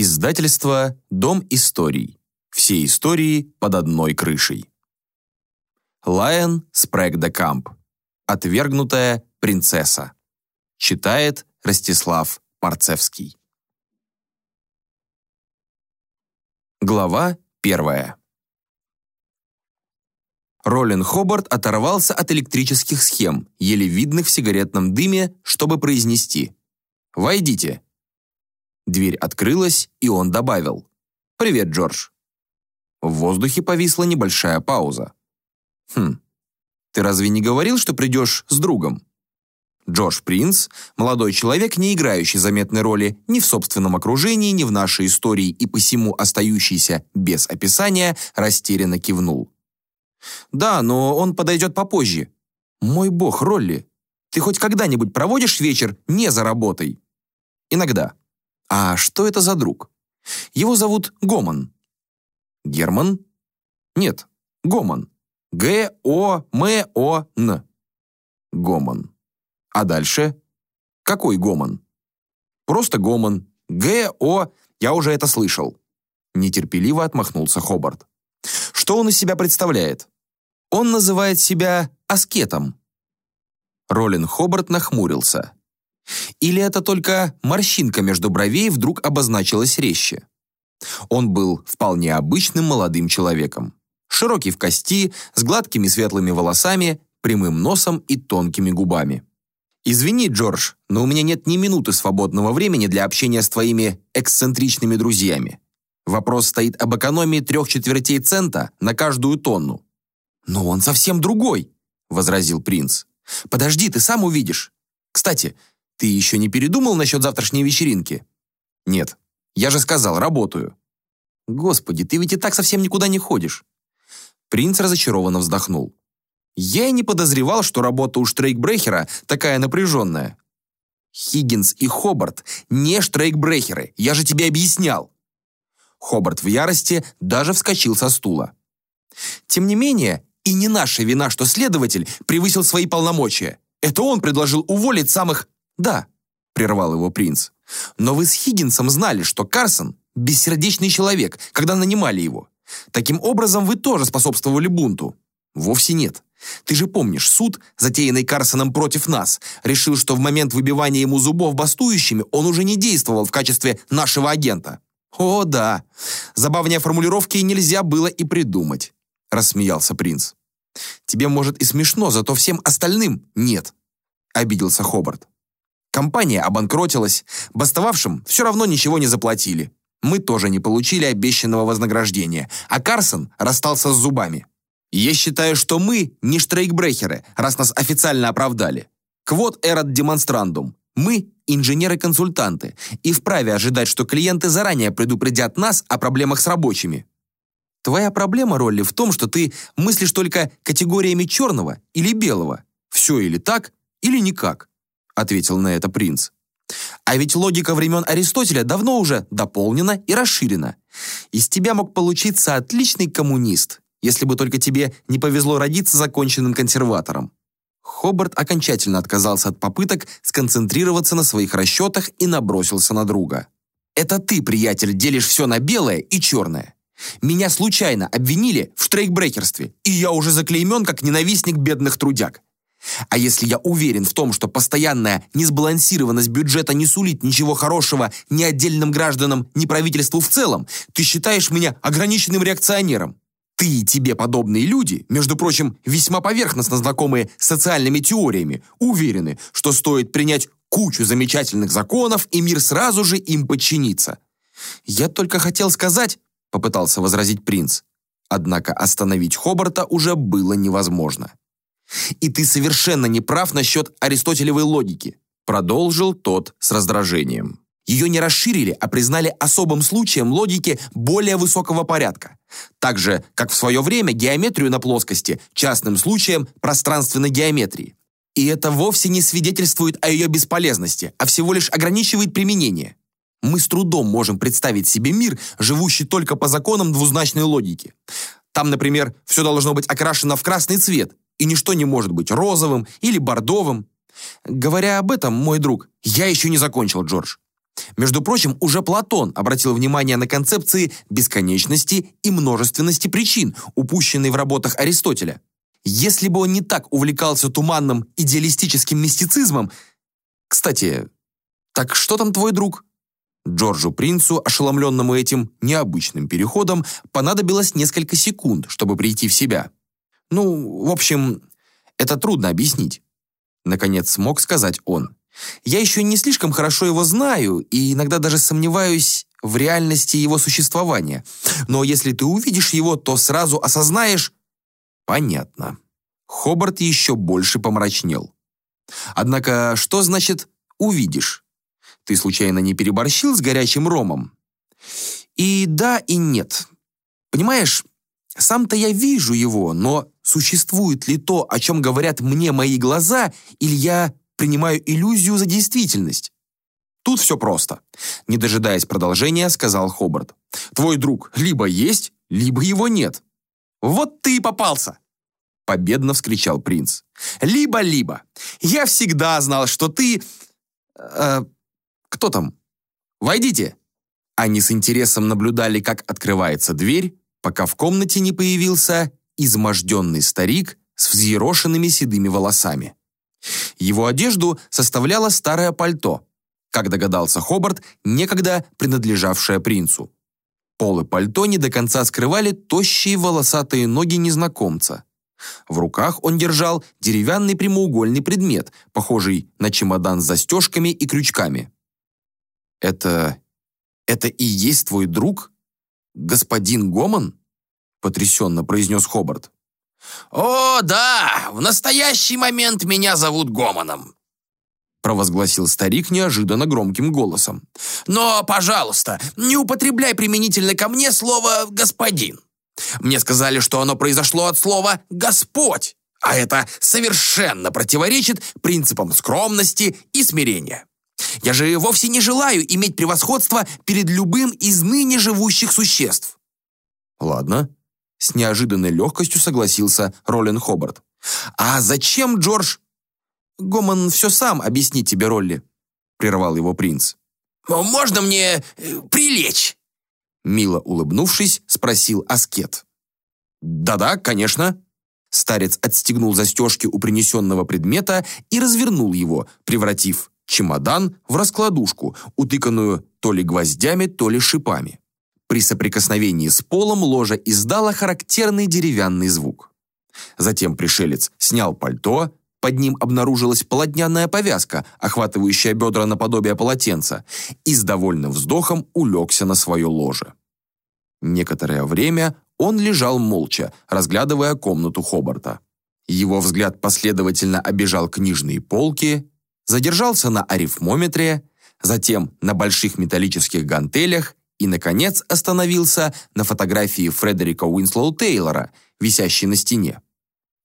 Издательство «Дом историй». Все истории под одной крышей. Лайон Спрэг де Камп. Отвергнутая принцесса. Читает Ростислав Парцевский. Глава первая. Ролин Хобарт оторвался от электрических схем, еле видных в сигаретном дыме, чтобы произнести «Войдите». Дверь открылась, и он добавил «Привет, Джордж». В воздухе повисла небольшая пауза. «Хм, ты разве не говорил, что придешь с другом?» Джордж Принц, молодой человек, не играющий заметной роли ни в собственном окружении, ни в нашей истории и посему остающийся без описания, растерянно кивнул. «Да, но он подойдет попозже. Мой бог, Ролли, ты хоть когда-нибудь проводишь вечер не за работой?» «Иногда», а что это за друг? Его зовут Гоман. Герман? Нет, Гоман. Г-О-М-О-Н. Гоман. А дальше? Какой Гоман? Просто Гоман. Г-О... Я уже это слышал. Нетерпеливо отмахнулся Хобарт. Что он из себя представляет? Он называет себя аскетом. Ролин Хобарт нахмурился. Или это только морщинка между бровей вдруг обозначилась резче? Он был вполне обычным молодым человеком. Широкий в кости, с гладкими светлыми волосами, прямым носом и тонкими губами. «Извини, Джордж, но у меня нет ни минуты свободного времени для общения с твоими эксцентричными друзьями. Вопрос стоит об экономии трех четвертей цента на каждую тонну». «Но он совсем другой», — возразил принц. «Подожди, ты сам увидишь. Кстати, ты еще не передумал насчет завтрашней вечеринки? Нет. Я же сказал, работаю. Господи, ты ведь и так совсем никуда не ходишь. Принц разочарованно вздохнул. Я и не подозревал, что работа у штрейкбрехера такая напряженная. Хиггинс и Хобарт не штрейкбрехеры, я же тебе объяснял. Хобарт в ярости даже вскочил со стула. Тем не менее, и не наша вина, что следователь превысил свои полномочия. Это он предложил уволить самых «Да», — прервал его принц. «Но вы с Хиггинсом знали, что Карсон — бессердечный человек, когда нанимали его. Таким образом, вы тоже способствовали бунту». «Вовсе нет. Ты же помнишь, суд, затеянный Карсоном против нас, решил, что в момент выбивания ему зубов бастующими он уже не действовал в качестве нашего агента». «О, да. Забавнее формулировки нельзя было и придумать», — рассмеялся принц. «Тебе, может, и смешно, зато всем остальным нет», — обиделся Хобарт. Компания обанкротилась, бастовавшим все равно ничего не заплатили. Мы тоже не получили обещанного вознаграждения, а Карсон расстался с зубами. Я считаю, что мы не штрейкбрехеры, раз нас официально оправдали. Квот эрот демонстрандум. Мы – инженеры-консультанты и вправе ожидать, что клиенты заранее предупредят нас о проблемах с рабочими. Твоя проблема, Ролли, в том, что ты мыслишь только категориями черного или белого. Все или так, или никак ответил на это принц. А ведь логика времен Аристотеля давно уже дополнена и расширена. Из тебя мог получиться отличный коммунист, если бы только тебе не повезло родиться законченным консерватором. Хобарт окончательно отказался от попыток сконцентрироваться на своих расчетах и набросился на друга. «Это ты, приятель, делишь все на белое и черное. Меня случайно обвинили в штрейкбрекерстве, и я уже заклеймен как ненавистник бедных трудяг. А если я уверен в том, что постоянная несбалансированность бюджета не сулит ничего хорошего ни отдельным гражданам, ни правительству в целом, ты считаешь меня ограниченным реакционером? Ты и тебе подобные люди, между прочим, весьма поверхностно знакомые с социальными теориями, уверены, что стоит принять кучу замечательных законов, и мир сразу же им подчинится. Я только хотел сказать, попытался возразить принц. Однако остановить Хобарта уже было невозможно. И ты совершенно не прав насчет аристотелевой логики», продолжил тот с раздражением. Ее не расширили, а признали особым случаем логики более высокого порядка. Так же, как в свое время геометрию на плоскости частным случаем пространственной геометрии. И это вовсе не свидетельствует о ее бесполезности, а всего лишь ограничивает применение. Мы с трудом можем представить себе мир, живущий только по законам двузначной логики. Там, например, все должно быть окрашено в красный цвет, и ничто не может быть розовым или бордовым. Говоря об этом, мой друг, я еще не закончил, Джордж. Между прочим, уже Платон обратил внимание на концепции бесконечности и множественности причин, упущенные в работах Аристотеля. Если бы он не так увлекался туманным идеалистическим мистицизмом... Кстати, так что там твой друг? Джорджу Принцу, ошеломленному этим необычным переходом, понадобилось несколько секунд, чтобы прийти в себя. Ну, в общем, это трудно объяснить. Наконец смог сказать он. Я еще не слишком хорошо его знаю и иногда даже сомневаюсь в реальности его существования. Но если ты увидишь его, то сразу осознаешь... Понятно. Хобарт еще больше помрачнел. Однако, что значит «увидишь»? Ты случайно не переборщил с горячим ромом? И да, и нет. Понимаешь, сам-то я вижу его, но существует ли то, о чем говорят мне мои глаза, или я принимаю иллюзию за действительность? Тут все просто. Не дожидаясь продолжения, сказал Хобарт. Твой друг либо есть, либо его нет. Вот ты и попался. Победно вскричал принц. Либо-либо. Я всегда знал, что ты... Э, кто там? Войдите!» Они с интересом наблюдали, как открывается дверь, пока в комнате не появился изможденный старик с взъерошенными седыми волосами. Его одежду составляло старое пальто, как догадался Хобарт, некогда принадлежавшее принцу. Полы пальто не до конца скрывали тощие волосатые ноги незнакомца. В руках он держал деревянный прямоугольный предмет, похожий на чемодан с застежками и крючками. «Это... это и есть твой друг? Господин Гомон?» потрясенно произнес Хобарт. «О, да! В настоящий момент меня зовут Гомоном!» провозгласил старик неожиданно громким голосом. «Но, пожалуйста, не употребляй применительно ко мне слово «господин». Мне сказали, что оно произошло от слова «Господь», а это совершенно противоречит принципам скромности и смирения. Я же вовсе не желаю иметь превосходство перед любым из ныне живущих существ. Ладно, с неожиданной легкостью согласился Роллин Хобарт. А зачем, Джордж? Гомон все сам объяснит тебе, Ролли, прервал его принц. Можно мне э, прилечь? Мило улыбнувшись, спросил Аскет. «Да-да, конечно». Старец отстегнул застежки у принесенного предмета и развернул его, превратив чемодан в раскладушку, утыканную то ли гвоздями, то ли шипами. При соприкосновении с полом ложа издала характерный деревянный звук. Затем пришелец снял пальто, под ним обнаружилась полотняная повязка, охватывающая бедра наподобие полотенца, и с довольным вздохом улегся на свое ложе. Некоторое время он лежал молча, разглядывая комнату Хобарта. Его взгляд последовательно обежал книжные полки, задержался на арифмометре, затем на больших металлических гантелях и, наконец, остановился на фотографии Фредерика Уинслоу Тейлора, висящей на стене.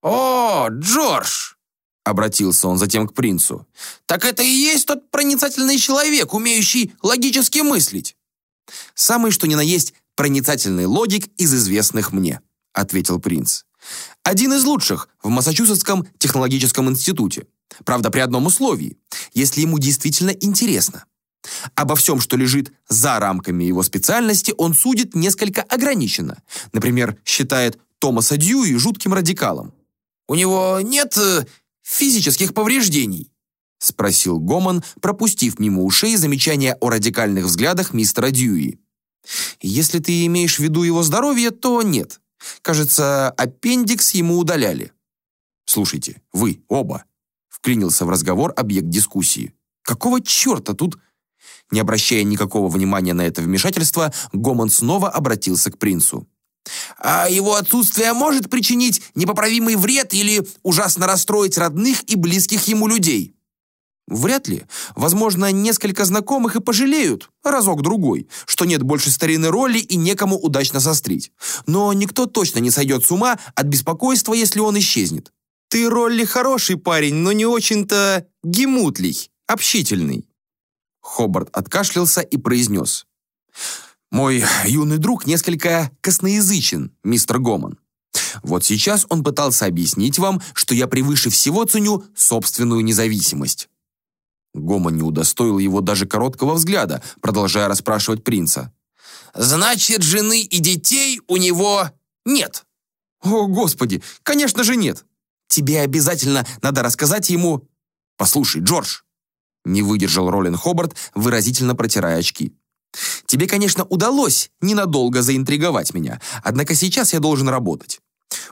«О, Джордж!» — обратился он затем к принцу. «Так это и есть тот проницательный человек, умеющий логически мыслить?» «Самый что ни на есть проницательный логик из известных мне», — ответил принц. «Один из лучших в Массачусетском технологическом институте. Правда, при одном условии, если ему действительно интересно. Обо всем, что лежит за рамками его специальности, он судит несколько ограниченно. Например, считает Томаса Дьюи жутким радикалом. «У него нет э, физических повреждений?» спросил Гомон, пропустив мимо ушей замечания о радикальных взглядах мистера Дьюи. «Если ты имеешь в виду его здоровье, то нет. Кажется, аппендикс ему удаляли». «Слушайте, вы оба», вклинился в разговор объект дискуссии. «Какого черта тут...» Не обращая никакого внимания на это вмешательство, Гомон снова обратился к принцу. «А его отсутствие может причинить непоправимый вред или ужасно расстроить родных и близких ему людей?» Вряд ли. Возможно, несколько знакомых и пожалеют, разок-другой, что нет больше старинной роли и некому удачно сострить. Но никто точно не сойдет с ума от беспокойства, если он исчезнет. Ты, Ролли, хороший парень, но не очень-то гемутлий, общительный». Хобарт откашлялся и произнес. «Мой юный друг несколько косноязычен, мистер Гомон. Вот сейчас он пытался объяснить вам, что я превыше всего ценю собственную независимость». Гома не удостоил его даже короткого взгляда, продолжая расспрашивать принца. «Значит, жены и детей у него нет?» «О, Господи, конечно же нет! Тебе обязательно надо рассказать ему...» «Послушай, Джордж!» Не выдержал Ролин Хобарт, выразительно протирая очки. «Тебе, конечно, удалось ненадолго заинтриговать меня, однако сейчас я должен работать.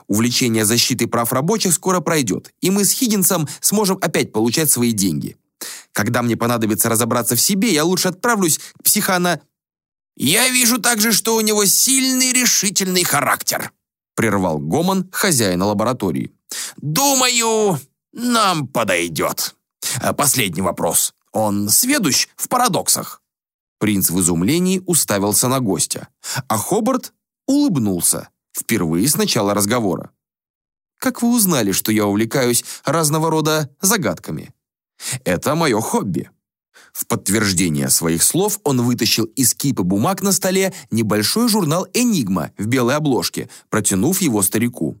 Увлечение защитой прав рабочих скоро пройдет, и мы с Хиггинсом сможем опять получать свои деньги. Когда мне понадобится разобраться в себе, я лучше отправлюсь к психана...» «Я вижу также, что у него сильный решительный характер», прервал Гомон хозяина лаборатории. «Думаю, нам подойдет. Последний вопрос. Он сведущ в парадоксах?» Принц в изумлении уставился на гостя, а Хобарт улыбнулся, впервые с начала разговора. «Как вы узнали, что я увлекаюсь разного рода загадками?» Это мое хобби». В подтверждение своих слов он вытащил из кипы бумаг на столе небольшой журнал «Энигма» в белой обложке, протянув его старику.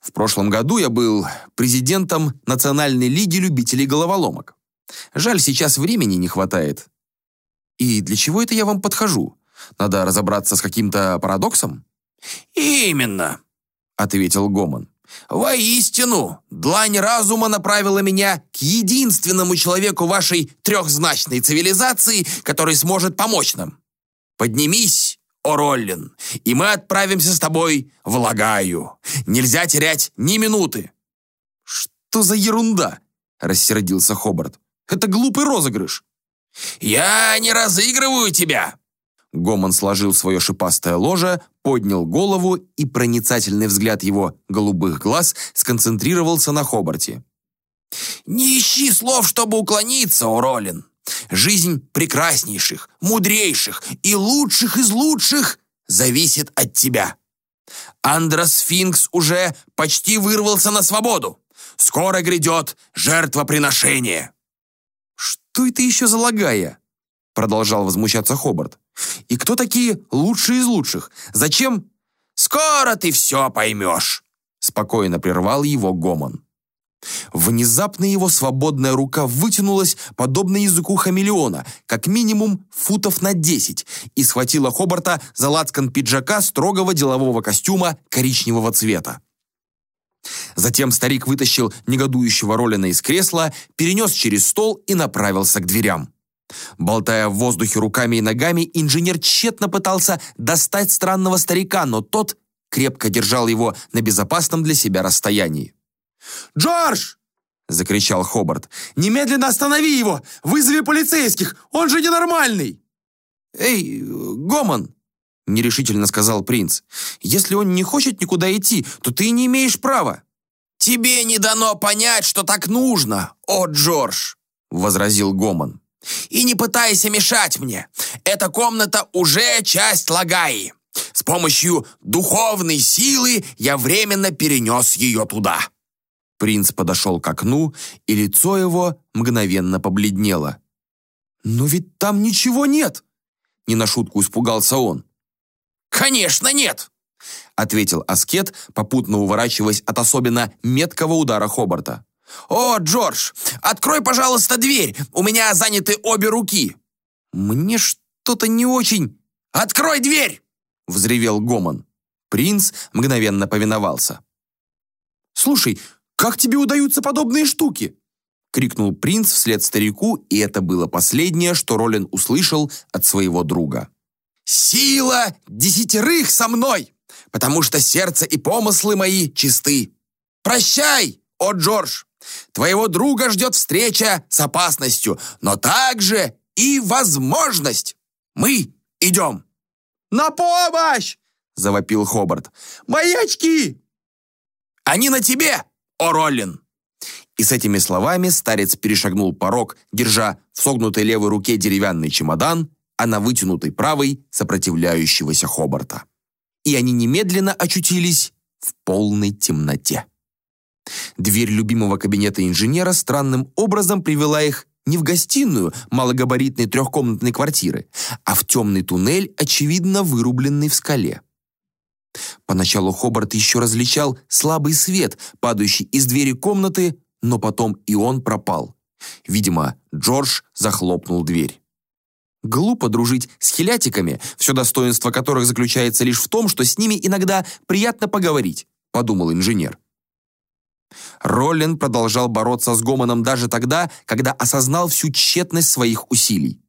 В прошлом году я был президентом Национальной лиги любителей головоломок. Жаль, сейчас времени не хватает. И для чего это я вам подхожу? Надо разобраться с каким-то парадоксом? «Именно», — ответил Гомон. Воистину, длань разума направила меня к единственному человеку вашей трехзначной цивилизации, который сможет помочь нам. Поднимись, о и мы отправимся с тобой в Лагаю. Нельзя терять ни минуты. Что за ерунда? Рассердился Хобарт. Это глупый розыгрыш. Я не разыгрываю тебя, Гомон сложил свое шипастое ложе, поднял голову, и проницательный взгляд его голубых глаз сконцентрировался на Хобарте. «Не ищи слов, чтобы уклониться, Уролин. Жизнь прекраснейших, мудрейших и лучших из лучших зависит от тебя. Андросфинкс уже почти вырвался на свободу. Скоро грядет жертвоприношение». «Что это еще за лагая?» Продолжал возмущаться Хобарт. И кто такие лучшие из лучших? Зачем? Скоро ты все поймешь!» Спокойно прервал его гомон. Внезапно его свободная рука вытянулась, подобно языку хамелеона, как минимум футов на десять, и схватила Хобарта за лацкан пиджака строгого делового костюма коричневого цвета. Затем старик вытащил негодующего Ролина из кресла, перенес через стол и направился к дверям. Болтая в воздухе руками и ногами, инженер тщетно пытался достать странного старика, но тот крепко держал его на безопасном для себя расстоянии. «Джордж!» — закричал Хобарт. «Немедленно останови его! Вызови полицейских! Он же ненормальный!» «Эй, Гомон!» — нерешительно сказал принц. «Если он не хочет никуда идти, то ты не имеешь права». «Тебе не дано понять, что так нужно, о Джордж!» — возразил Гомон. И не пытайся мешать мне. Эта комната уже часть Лагаи. С помощью духовной силы я временно перенес ее туда». Принц подошел к окну, и лицо его мгновенно побледнело. «Но ведь там ничего нет!» Не на шутку испугался он. «Конечно нет!» ответил Аскет, попутно уворачиваясь от особенно меткого удара Хобарта. «О, Джордж, открой, пожалуйста, дверь, у меня заняты обе руки». «Мне что-то не очень...» «Открой дверь!» — взревел Гомон. Принц мгновенно повиновался. «Слушай, как тебе удаются подобные штуки?» — крикнул принц вслед старику, и это было последнее, что Ролин услышал от своего друга. «Сила десятерых со мной, потому что сердце и помыслы мои чисты. Прощай, о Джордж!» Твоего друга ждет встреча с опасностью, но также и возможность. Мы идем». «На помощь!» — завопил Хобарт. «Мои очки!» «Они на тебе, о Роллин!» И с этими словами старец перешагнул порог, держа в согнутой левой руке деревянный чемодан, а на вытянутой правой сопротивляющегося Хобарта. И они немедленно очутились в полной темноте. Дверь любимого кабинета инженера странным образом привела их не в гостиную малогабаритной трехкомнатной квартиры, а в темный туннель, очевидно вырубленный в скале. Поначалу Хобарт еще различал слабый свет, падающий из двери комнаты, но потом и он пропал. Видимо, Джордж захлопнул дверь. Глупо дружить с хилятиками, все достоинство которых заключается лишь в том, что с ними иногда приятно поговорить, подумал инженер. Роллин продолжал бороться с Гомоном даже тогда, когда осознал всю тщетность своих усилий.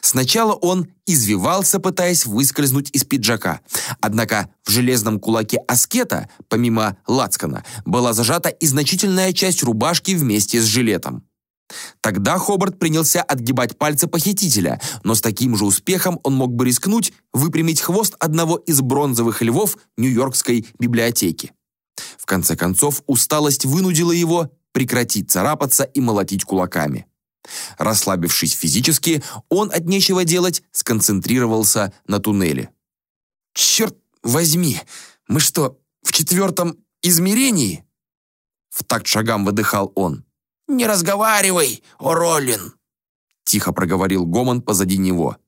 Сначала он извивался, пытаясь выскользнуть из пиджака. Однако в железном кулаке аскета, помимо лацкана, была зажата и значительная часть рубашки вместе с жилетом. Тогда Хобарт принялся отгибать пальцы похитителя, но с таким же успехом он мог бы рискнуть выпрямить хвост одного из бронзовых львов Нью-Йоркской библиотеки. В конце концов, усталость вынудила его прекратить царапаться и молотить кулаками. Расслабившись физически, он от нечего делать сконцентрировался на туннеле. «Черт возьми, мы что, в четвертом измерении?» В такт шагам выдыхал он. «Не разговаривай, о Роллин!» Тихо проговорил Гомон позади него.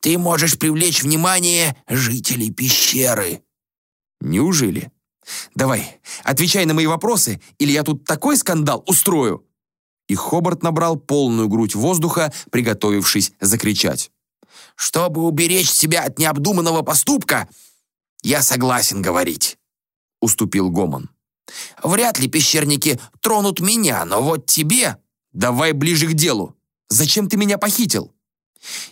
«Ты можешь привлечь внимание жителей пещеры». «Неужели? Давай, отвечай на мои вопросы, или я тут такой скандал устрою!» И Хобарт набрал полную грудь воздуха, приготовившись закричать. «Чтобы уберечь себя от необдуманного поступка, я согласен говорить», — уступил Гомон. Вряд ли пещерники тронут меня, но вот тебе... Давай ближе к делу. Зачем ты меня похитил?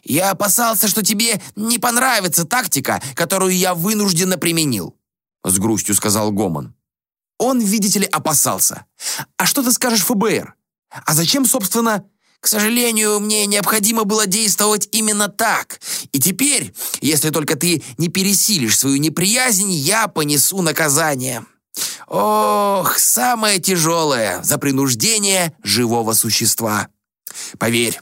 Я опасался, что тебе не понравится тактика, которую я вынужденно применил. С грустью сказал Гомон. Он, видите ли, опасался. А что ты скажешь ФБР? А зачем, собственно... К сожалению, мне необходимо было действовать именно так. И теперь, если только ты не пересилишь свою неприязнь, я понесу наказание. Ох, самое тяжелое за принуждение живого существа. Поверь,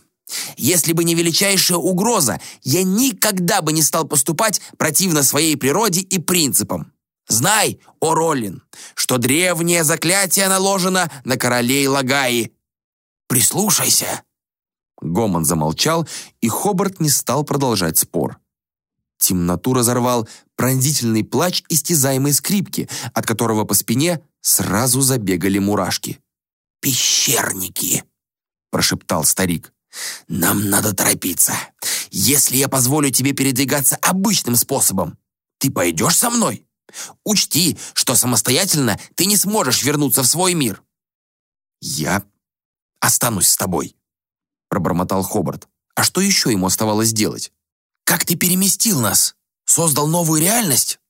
если бы не величайшая угроза, я никогда бы не стал поступать противно своей природе и принципам. Знай, о Роллин, что древнее заклятие наложено на королей Лагаи. Прислушайся. Гомон замолчал, и Хобарт не стал продолжать спор. Темноту разорвал пронзительный плач истязаемой скрипки, от которого по спине сразу забегали мурашки. «Пещерники!» – прошептал старик. «Нам надо торопиться. Если я позволю тебе передвигаться обычным способом, ты пойдешь со мной? Учти, что самостоятельно ты не сможешь вернуться в свой мир». «Я останусь с тобой», – пробормотал Хобарт. А что еще ему оставалось делать? Как ты переместил нас? Создал новую реальность?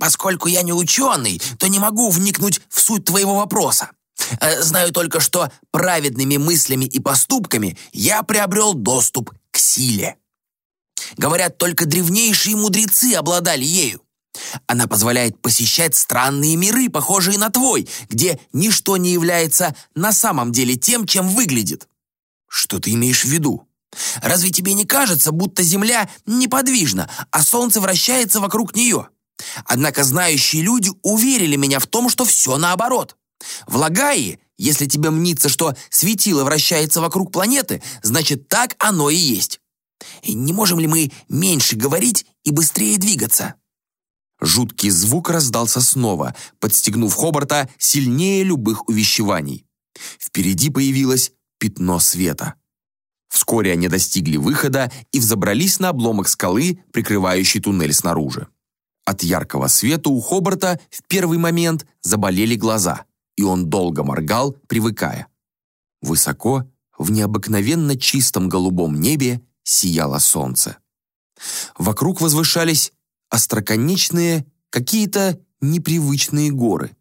Поскольку я не ученый, то не могу вникнуть в суть твоего вопроса. Э, знаю только, что праведными мыслями и поступками я приобрел доступ к силе. Говорят, только древнейшие мудрецы обладали ею. Она позволяет посещать странные миры, похожие на твой, где ничто не является на самом деле тем, чем выглядит. Что ты имеешь в виду? Разве тебе не кажется, будто Земля неподвижна, а Солнце вращается вокруг нее? Однако знающие люди уверили меня в том, что все наоборот. В Лагаи, если тебе мнится, что светило вращается вокруг планеты, значит так оно и есть. И не можем ли мы меньше говорить и быстрее двигаться? Жуткий звук раздался снова, подстегнув Хобарта сильнее любых увещеваний. Впереди появилось пятно света. Вскоре они достигли выхода и взобрались на обломок скалы, прикрывающий туннель снаружи. От яркого света у Хобарта в первый момент заболели глаза, и он долго моргал, привыкая. Высоко, в необыкновенно чистом голубом небе, сияло солнце. Вокруг возвышались остроконечные, какие-то непривычные горы.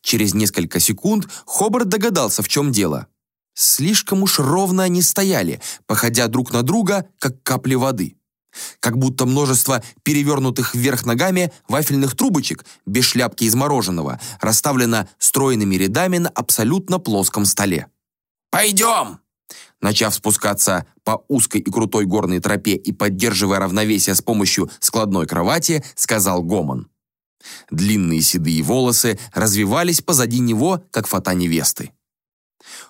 Через несколько секунд Хобарт догадался, в чем дело – Слишком уж ровно они стояли, походя друг на друга, как капли воды. Как будто множество перевернутых вверх ногами вафельных трубочек без шляпки из мороженого расставлено стройными рядами на абсолютно плоском столе. «Пойдем!» Начав спускаться по узкой и крутой горной тропе и поддерживая равновесие с помощью складной кровати, сказал Гомон. Длинные седые волосы развивались позади него, как фата невесты.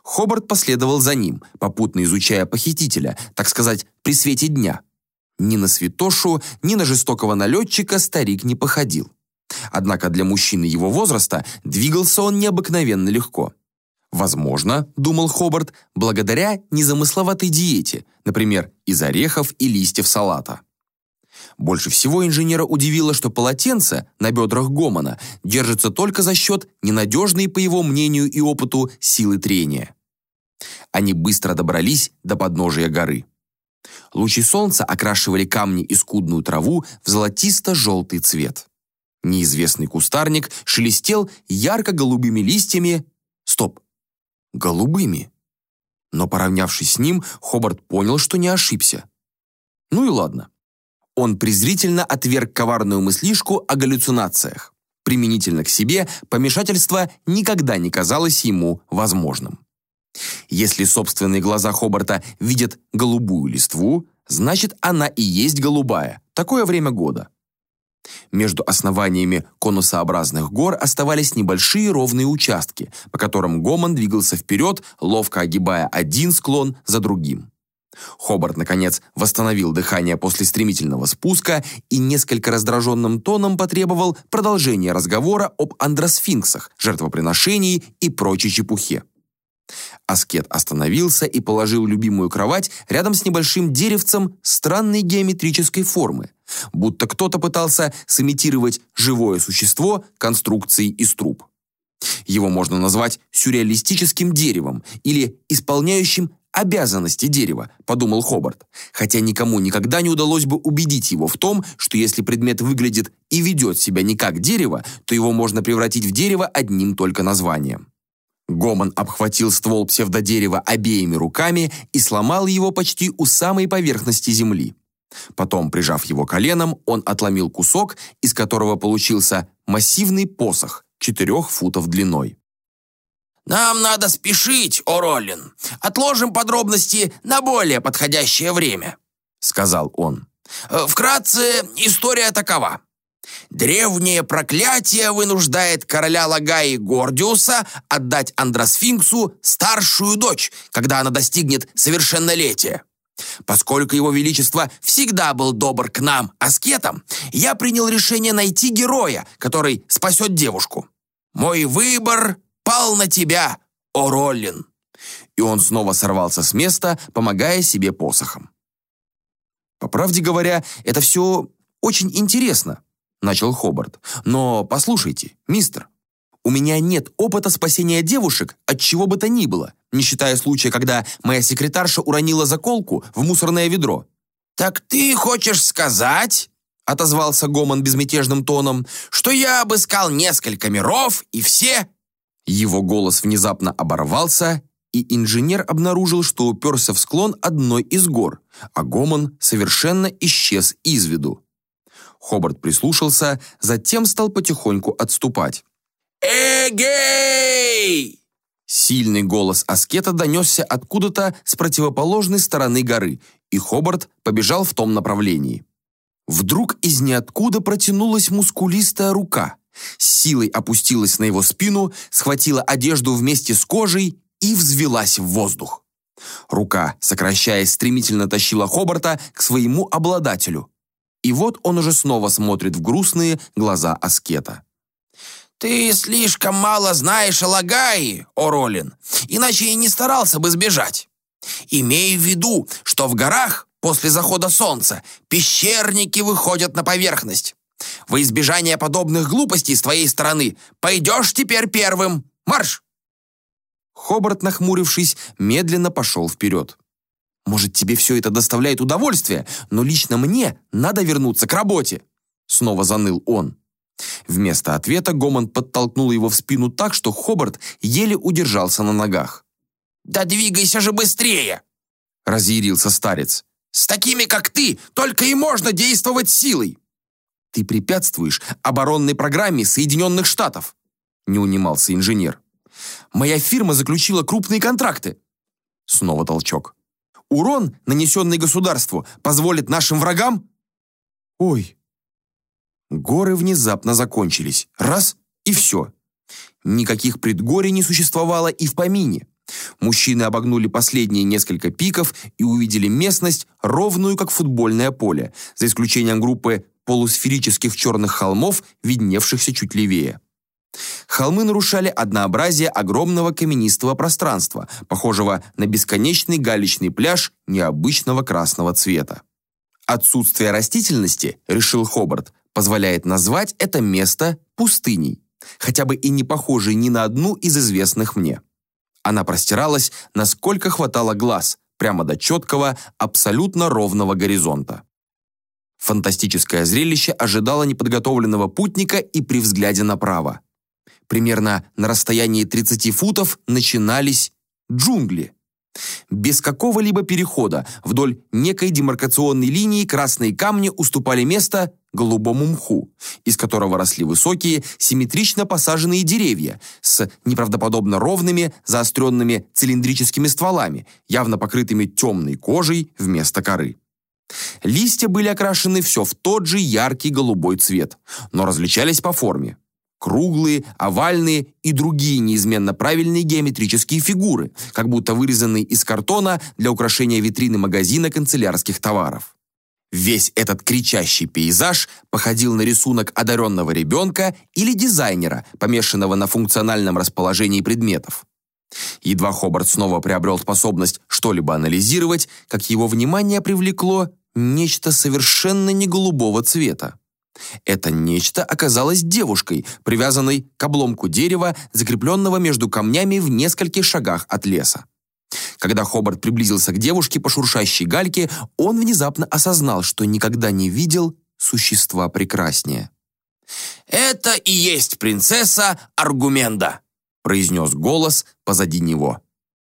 Хобарт последовал за ним, попутно изучая похитителя, так сказать, при свете дня. Ни на святошу, ни на жестокого налетчика старик не походил. Однако для мужчины его возраста двигался он необыкновенно легко. Возможно, думал Хобарт, благодаря незамысловатой диете, например, из орехов и листьев салата. Больше всего инженера удивило, что полотенце на бедрах Гомона держится только за счет ненадежной, по его мнению и опыту, силы трения. Они быстро добрались до подножия горы. Лучи солнца окрашивали камни и скудную траву в золотисто-желтый цвет. Неизвестный кустарник шелестел ярко-голубыми листьями. Стоп! Голубыми! Но, поравнявшись с ним, Хобарт понял, что не ошибся. Ну и ладно. Он презрительно отверг коварную мыслишку о галлюцинациях. Применительно к себе помешательство никогда не казалось ему возможным. Если собственные глаза Хобарта видят голубую листву, значит, она и есть голубая. Такое время года. Между основаниями конусообразных гор оставались небольшие ровные участки, по которым Гомон двигался вперед, ловко огибая один склон за другим. Хобарт, наконец, восстановил дыхание после стремительного спуска и несколько раздраженным тоном потребовал продолжения разговора об андросфинксах, жертвоприношении и прочей чепухе. Аскет остановился и положил любимую кровать рядом с небольшим деревцем странной геометрической формы, будто кто-то пытался сымитировать живое существо конструкцией из труб. Его можно назвать сюрреалистическим деревом или исполняющим обязанности дерева, подумал Хобарт, хотя никому никогда не удалось бы убедить его в том, что если предмет выглядит и ведет себя не как дерево, то его можно превратить в дерево одним только названием. Гомон обхватил ствол псевдодерева обеими руками и сломал его почти у самой поверхности земли. Потом, прижав его коленом, он отломил кусок, из которого получился массивный посох четырех футов длиной. «Нам надо спешить, Ороллин. Отложим подробности на более подходящее время», — сказал он. «Э, «Вкратце, история такова. Древнее проклятие вынуждает короля Лагаи Гордиуса отдать Андросфинксу старшую дочь, когда она достигнет совершеннолетия. Поскольку его величество всегда был добр к нам, аскетам, я принял решение найти героя, который спасет девушку. Мой выбор пал на тебя, о Роллин!» И он снова сорвался с места, помогая себе посохом. По правде говоря, это все очень интересно, начал Хобарт. «Но послушайте, мистер, у меня нет опыта спасения девушек от чего бы то ни было, не считая случая, когда моя секретарша уронила заколку в мусорное ведро». «Так ты хочешь сказать...» — отозвался Гомон безмятежным тоном, «что я обыскал несколько миров, и все...» Его голос внезапно оборвался, и инженер обнаружил, что уперся в склон одной из гор, а Гомон совершенно исчез из виду. Хобарт прислушался, затем стал потихоньку отступать. «Эгей!» Сильный голос Аскета донесся откуда-то с противоположной стороны горы, и Хобарт побежал в том направлении. Вдруг из ниоткуда протянулась мускулистая рука, с силой опустилась на его спину, схватила одежду вместе с кожей и взвелась в воздух. Рука, сокращаясь, стремительно тащила Хобарта к своему обладателю. И вот он уже снова смотрит в грустные глаза аскета. «Ты слишком мало знаешь о Лагаи, Оролин, иначе и не старался бы сбежать. Имей в виду, что в горах после захода солнца пещерники выходят на поверхность. Во избежание подобных глупостей с твоей стороны пойдешь теперь первым. Марш!» Хобарт, нахмурившись, медленно пошел вперед. Может, тебе все это доставляет удовольствие, но лично мне надо вернуться к работе!» Снова заныл он. Вместо ответа Гомон подтолкнул его в спину так, что Хобарт еле удержался на ногах. «Да двигайся же быстрее!» Разъярился старец. «С такими, как ты, только и можно действовать силой!» «Ты препятствуешь оборонной программе Соединенных Штатов!» Не унимался инженер. «Моя фирма заключила крупные контракты!» Снова толчок. Урон, нанесенный государству, позволит нашим врагам... Ой. Горы внезапно закончились. Раз — и все. Никаких предгорий не существовало и в помине. Мужчины обогнули последние несколько пиков и увидели местность, ровную, как футбольное поле, за исключением группы полусферических черных холмов, видневшихся чуть левее. Холмы нарушали однообразие огромного каменистого пространства, похожего на бесконечный галечный пляж необычного красного цвета. Отсутствие растительности, решил Хобарт, позволяет назвать это место пустыней, хотя бы и не похожей ни на одну из известных мне. Она простиралась, насколько хватало глаз, прямо до четкого, абсолютно ровного горизонта. Фантастическое зрелище ожидало неподготовленного путника и при взгляде направо. Примерно на расстоянии 30 футов начинались джунгли. Без какого-либо перехода вдоль некой демаркационной линии красные камни уступали место голубому мху, из которого росли высокие, симметрично посаженные деревья с неправдоподобно ровными, заостренными цилиндрическими стволами, явно покрытыми темной кожей вместо коры. Листья были окрашены все в тот же яркий голубой цвет, но различались по форме круглые, овальные и другие неизменно правильные геометрические фигуры, как будто вырезанные из картона для украшения витрины магазина канцелярских товаров. Весь этот кричащий пейзаж походил на рисунок одаренного ребенка или дизайнера, помешанного на функциональном расположении предметов. Едва Хобарт снова приобрел способность что-либо анализировать, как его внимание привлекло нечто совершенно не голубого цвета. Это нечто оказалось девушкой, привязанной к обломку дерева, закрепленного между камнями в нескольких шагах от леса. Когда Хобарт приблизился к девушке по шуршащей гальке, он внезапно осознал, что никогда не видел существа прекраснее. «Это и есть принцесса Аргуменда», произнес голос позади него.